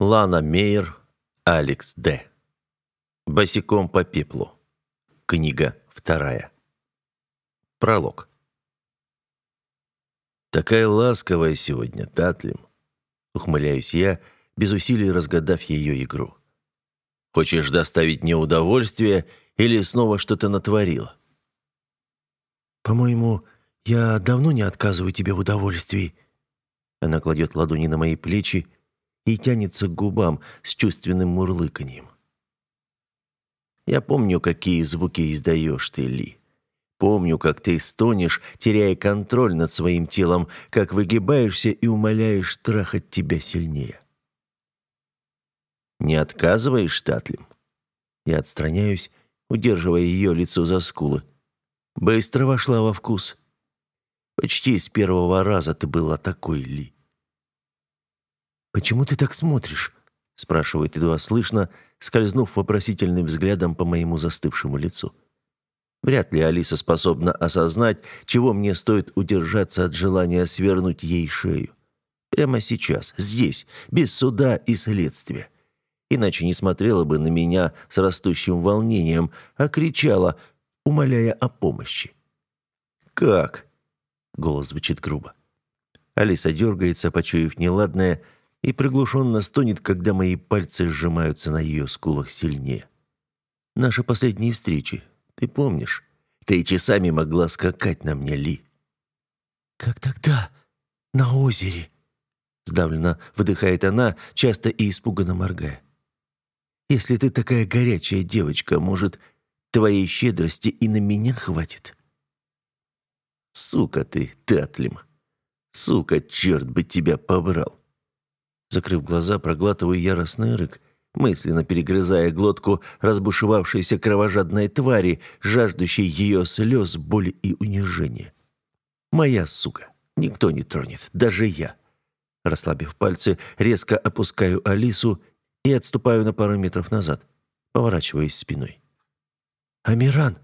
Лана Мейер, Алекс Д. Босиком по пеплу. Книга вторая. Пролог. Такая ласковая сегодня, Татлим. Ухмыляюсь я, без усилий разгадав ее игру. Хочешь доставить мне удовольствие или снова что-то натворила? По-моему, я давно не отказываю тебе в удовольствии. Она кладет ладони на мои плечи и тянется к губам с чувственным мурлыканьем. Я помню, какие звуки издаешь ты, Ли. Помню, как ты стонешь, теряя контроль над своим телом, как выгибаешься и умоляешь трахать тебя сильнее. Не отказываешь, Татлим? Я отстраняюсь, удерживая ее лицо за скулы. Быстро вошла во вкус. Почти с первого раза ты была такой, Ли. «Почему ты так смотришь?» — спрашивает едва слышно, скользнув вопросительным взглядом по моему застывшему лицу. Вряд ли Алиса способна осознать, чего мне стоит удержаться от желания свернуть ей шею. Прямо сейчас, здесь, без суда и следствия. Иначе не смотрела бы на меня с растущим волнением, а кричала, умоляя о помощи. «Как?» — голос звучит грубо. Алиса дергается, почуяв неладное, — и приглушенно стонет, когда мои пальцы сжимаются на ее скулах сильнее. Наши последние встречи, ты помнишь? Ты часами могла скакать на мне, Ли. «Как тогда? На озере?» Сдавленно выдыхает она, часто и испуганно моргая. «Если ты такая горячая девочка, может, твоей щедрости и на меня хватит?» «Сука ты, Татлим! Сука, черт бы тебя побрал!» Закрыв глаза, проглатываю яростный рык, мысленно перегрызая глотку разбушевавшейся кровожадной твари, жаждущей ее слез, боли и унижения. «Моя сука! Никто не тронет, даже я!» Расслабив пальцы, резко опускаю Алису и отступаю на пару метров назад, поворачиваясь спиной. «Амиран!»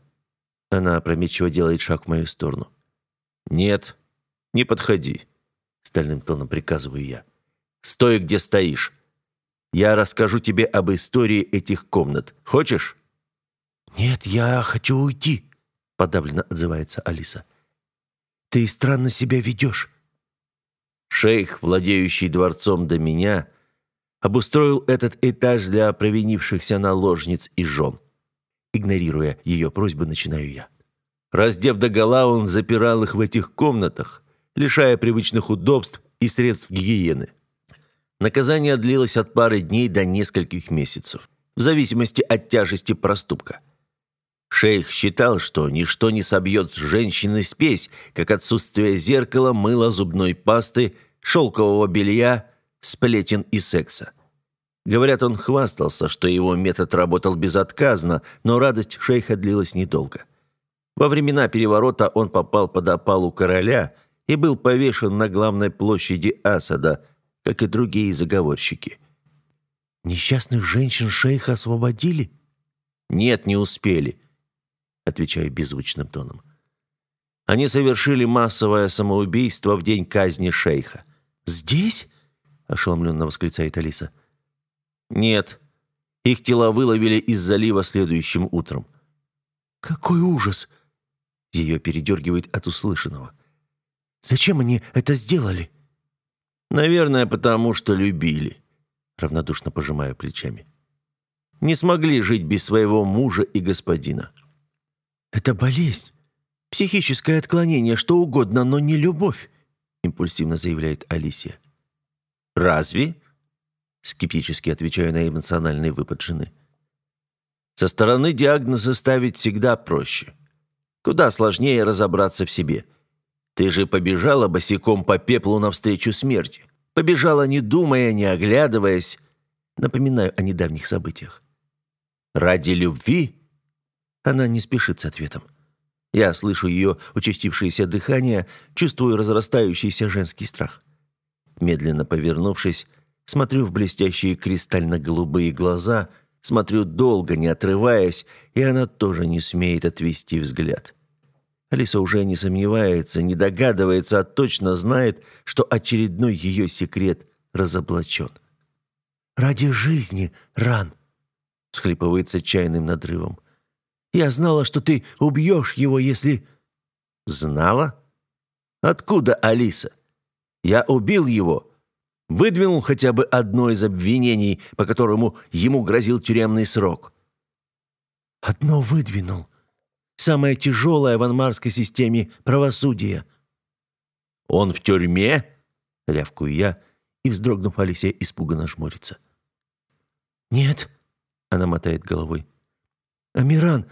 Она опрометчиво делает шаг в мою сторону. «Нет, не подходи», — стальным тоном приказываю я. Стой, где стоишь. Я расскажу тебе об истории этих комнат. Хочешь?» «Нет, я хочу уйти», — подавленно отзывается Алиса. «Ты странно себя ведешь». Шейх, владеющий дворцом до меня, обустроил этот этаж для провинившихся наложниц и жен. Игнорируя ее просьбы, начинаю я. Раздев догола, он запирал их в этих комнатах, лишая привычных удобств и средств гигиены. Наказание длилось от пары дней до нескольких месяцев, в зависимости от тяжести проступка. Шейх считал, что ничто не собьет женщины спесь, как отсутствие зеркала, мыла, зубной пасты, шелкового белья, сплетен и секса. Говорят, он хвастался, что его метод работал безотказно, но радость шейха длилась недолго. Во времена переворота он попал под опалу короля и был повешен на главной площади Асада – как и другие заговорщики. «Несчастных женщин шейха освободили?» «Нет, не успели», — отвечаю беззвучным тоном. «Они совершили массовое самоубийство в день казни шейха». «Здесь?» — ошеломленно восклицает Алиса. «Нет, их тела выловили из залива следующим утром». «Какой ужас!» Ее передергивает от услышанного. «Зачем они это сделали?» Наверное, потому что любили. Равнодушно пожимаю плечами. Не смогли жить без своего мужа и господина. Это болезнь. Психическое отклонение, что угодно, но не любовь, импульсивно заявляет Алисия. Разве? Скептически отвечаю на эмоциональный выпад жены. Со стороны диагноза ставить всегда проще. Куда сложнее разобраться в себе. Ты же побежала босиком по пеплу навстречу смерти. Побежала, не думая, не оглядываясь. Напоминаю о недавних событиях. Ради любви? Она не спешит с ответом. Я слышу ее участившееся дыхание, чувствую разрастающийся женский страх. Медленно повернувшись, смотрю в блестящие кристально-голубые глаза, смотрю долго, не отрываясь, и она тоже не смеет отвести взгляд. Алиса уже не сомневается, не догадывается, а точно знает, что очередной ее секрет разоблачен. ради жизни, Ран!» Схлипывает с отчаянным надрывом. «Я знала, что ты убьешь его, если...» «Знала? Откуда Алиса? Я убил его!» Выдвинул хотя бы одно из обвинений, по которому ему грозил тюремный срок. «Одно выдвинул. Самое тяжелое в анмарской системе правосудия». «Он в тюрьме?» — рявкую я, и, вздрогнув, Алисия испуганно жмурится. «Нет», — она мотает головой. «Амиран,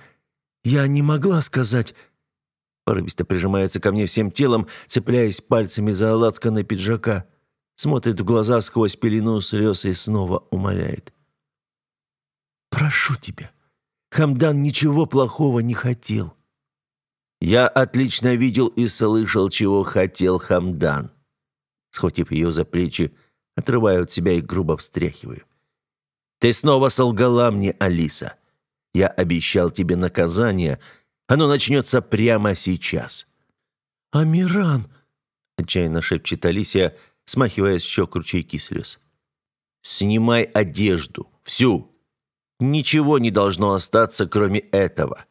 я не могла сказать...» Порывисто прижимается ко мне всем телом, цепляясь пальцами за лацканы пиджака. Смотрит в глаза сквозь пелену слез и снова умоляет. «Прошу тебя, Хамдан ничего плохого не хотел». «Я отлично видел и слышал, чего хотел Хамдан». Схватив ее за плечи, отрываю от себя и грубо встряхиваю. «Ты снова солгала мне, Алиса. Я обещал тебе наказание. Оно начнется прямо сейчас». «Амиран!» — отчаянно шепчет Алисия, смахивая с щек ручейки слез. «Снимай одежду. Всю. Ничего не должно остаться, кроме этого».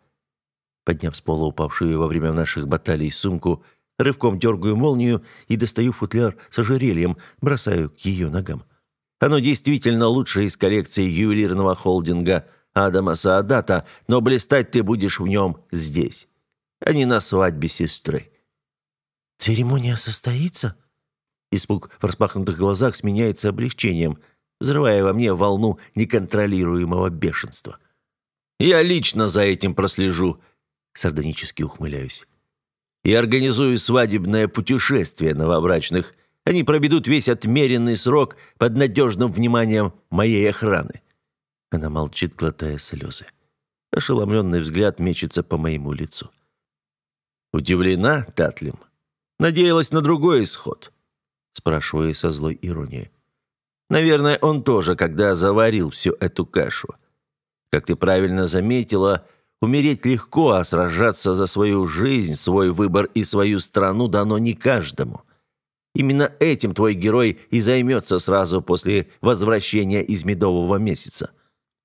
Подняв с пола упавшую во время наших баталий сумку, рывком дергаю молнию и достаю футляр с ожерельем, бросаю к ее ногам. Оно действительно лучшее из коллекции ювелирного холдинга Адама Саадата, но блистать ты будешь в нем здесь, а не на свадьбе сестры. «Церемония состоится?» Испуг в распахнутых глазах сменяется облегчением, взрывая во мне волну неконтролируемого бешенства. «Я лично за этим прослежу», — сардонически ухмыляюсь. «И организую свадебное путешествие новобрачных. Они проведут весь отмеренный срок под надежным вниманием моей охраны». Она молчит, глотая слезы. Ошеломленный взгляд мечется по моему лицу. «Удивлена, Татлим? Надеялась на другой исход?» спрашиваю со злой иронией. Наверное, он тоже, когда заварил всю эту кашу. Как ты правильно заметила, умереть легко, а сражаться за свою жизнь, свой выбор и свою страну дано не каждому. Именно этим твой герой и займется сразу после возвращения из медового месяца.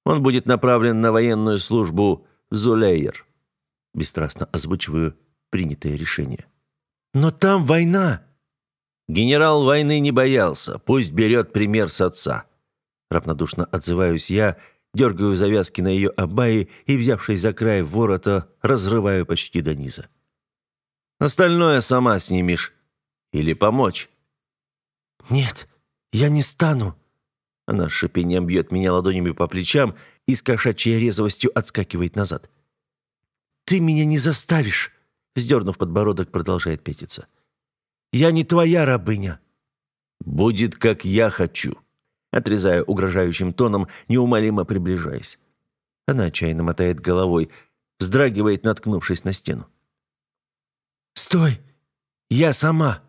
Он будет направлен на военную службу в Зулейер. Бесстрастно озвучиваю принятое решение. «Но там война!» Генерал войны не боялся, пусть берет пример с отца. Равнодушно отзываюсь я, дергаю завязки на ее абайи и, взявшись за край ворота, разрываю почти до низа. Остальное сама снимешь. Или помочь. «Нет, я не стану». Она шипением бьет меня ладонями по плечам и с кошачьей резвостью отскакивает назад. «Ты меня не заставишь!» Вздернув подбородок, продолжает петиться. Я не твоя рабыня». «Будет, как я хочу», — отрезая угрожающим тоном, неумолимо приближаясь. Она отчаянно мотает головой, вздрагивает, наткнувшись на стену. «Стой! Я сама!»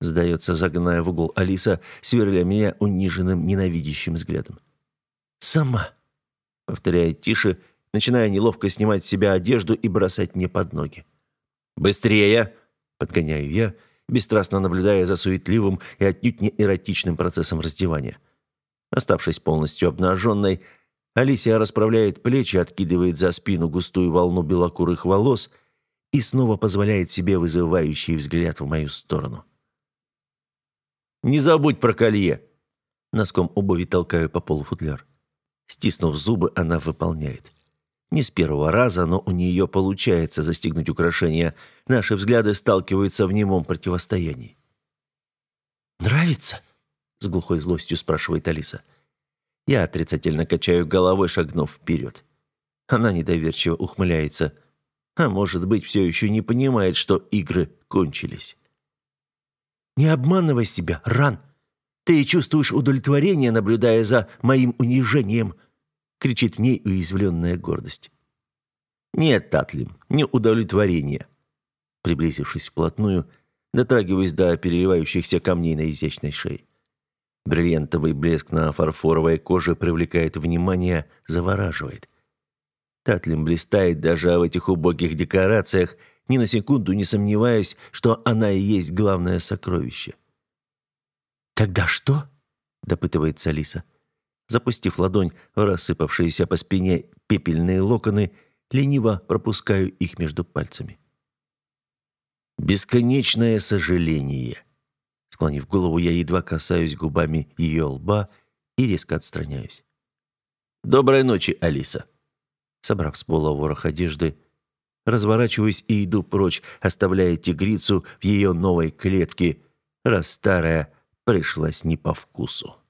Сдается, загная в угол Алиса, сверля меня униженным, ненавидящим взглядом. «Сама!» — повторяет тише, начиная неловко снимать с себя одежду и бросать мне под ноги. «Быстрее!» — подгоняю я — бесстрастно наблюдая за суетливым и отнюдь не эротичным процессом раздевания. Оставшись полностью обнаженной, Алисия расправляет плечи, откидывает за спину густую волну белокурых волос и снова позволяет себе вызывающий взгляд в мою сторону. «Не забудь про колье!» Носком обуви толкаю по полу футляр. Стиснув зубы, она выполняет. Не с первого раза, но у нее получается застегнуть украшения. Наши взгляды сталкиваются в немом противостоянии. «Нравится?» — с глухой злостью спрашивает Алиса. Я отрицательно качаю головой, шагнув вперед. Она недоверчиво ухмыляется. А может быть, все еще не понимает, что игры кончились. «Не обманывай себя, Ран! Ты чувствуешь удовлетворение, наблюдая за моим унижением!» Кричит в ней уязвленная гордость. «Нет, Татлим, не удовлетворение». Приблизившись вплотную, дотрагиваясь до переливающихся камней на изящной шее. Бриллиантовый блеск на фарфоровой коже привлекает внимание, завораживает. Татлим блистает даже в этих убогих декорациях, ни на секунду не сомневаясь, что она и есть главное сокровище. «Тогда что?» – допытывается Алиса. Запустив ладонь в рассыпавшиеся по спине пепельные локоны, лениво пропускаю их между пальцами. Бесконечное сожаление. Склонив голову, я едва касаюсь губами ее лба и резко отстраняюсь. «Доброй ночи, Алиса!» Собрав с пола ворох одежды, разворачиваюсь и иду прочь, оставляя тигрицу в ее новой клетке, раз старая пришлась не по вкусу.